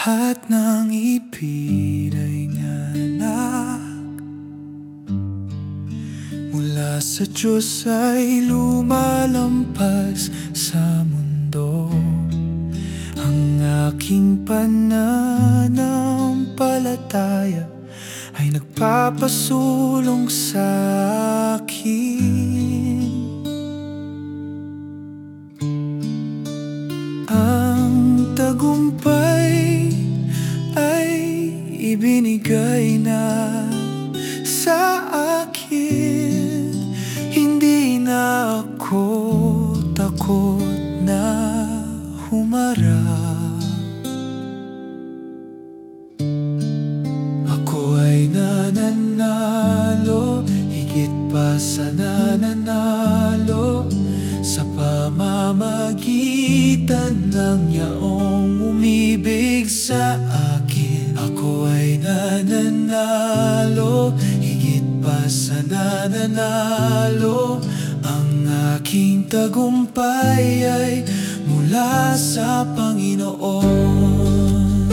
Lahat ng ipinanganak Mula sa Diyos ay lumalampas sa mundo. Ang aking pananampalataya Ay nagpapasulong sa akin. Ang tagumpay ay ibinigay na sa akin. Hindi na ako takot na humarap Ako ay nananalo Higit pa sa nananalo. Sa pamamagitan ng yaong umibig sa akin nananalo Higit pa sa nananalo. Ang aking tagumpay ay mula sa Panginoon.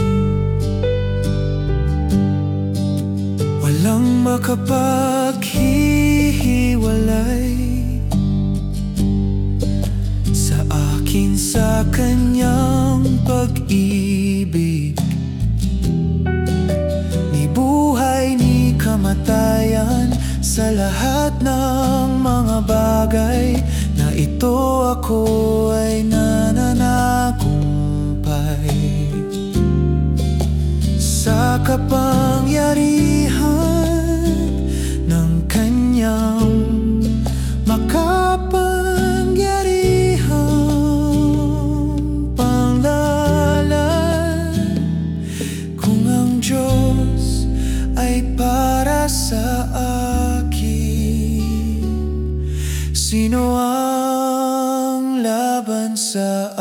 Walang makapaghihiwalay Sa akin sa kanyang pag-ibig ito ako ay nananagumpay sa kapangyarihan sa